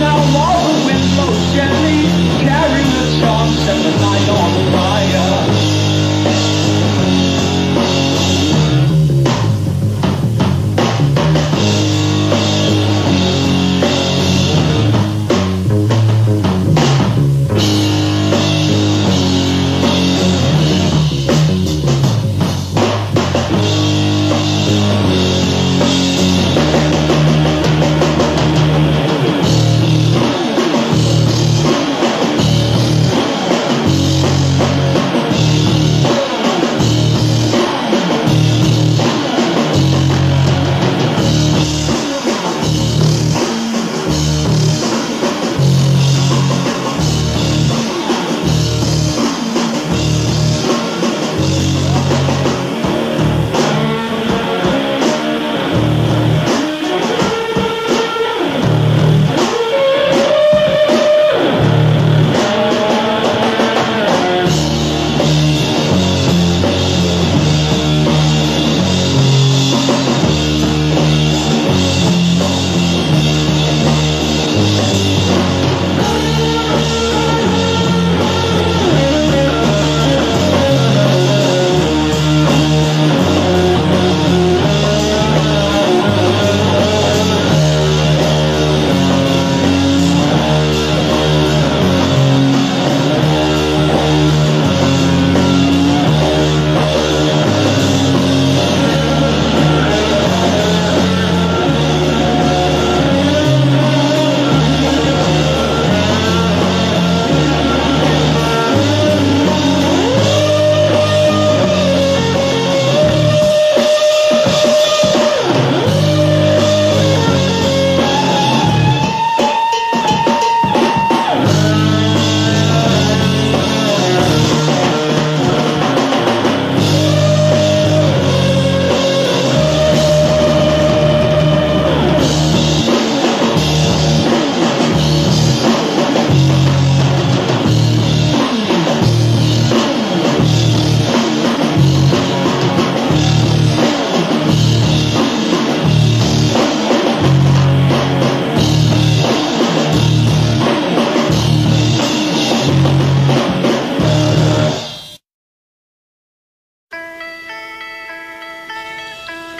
now gently, carrying the charms that the night on the fire.